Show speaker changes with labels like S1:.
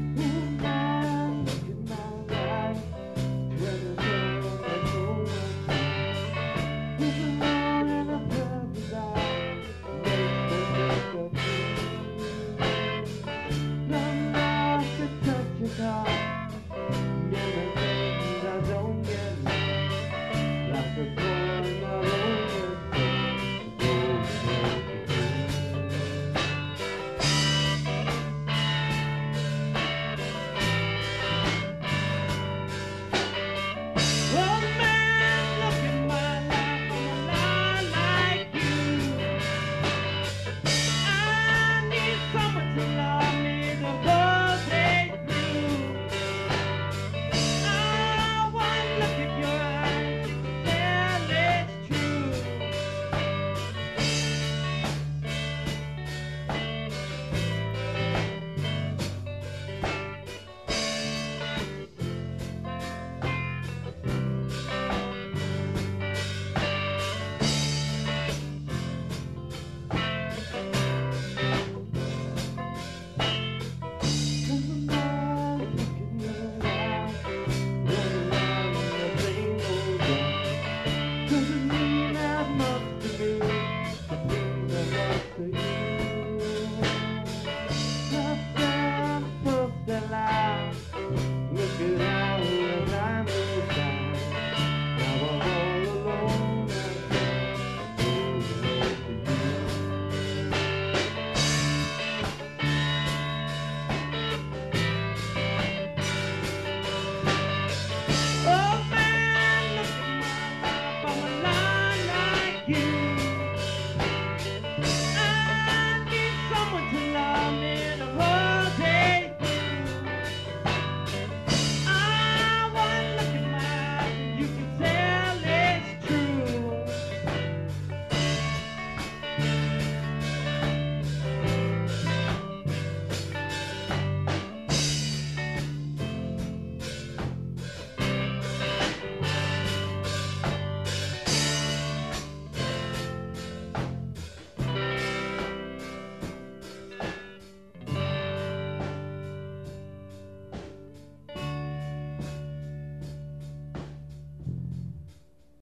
S1: Ooh. now.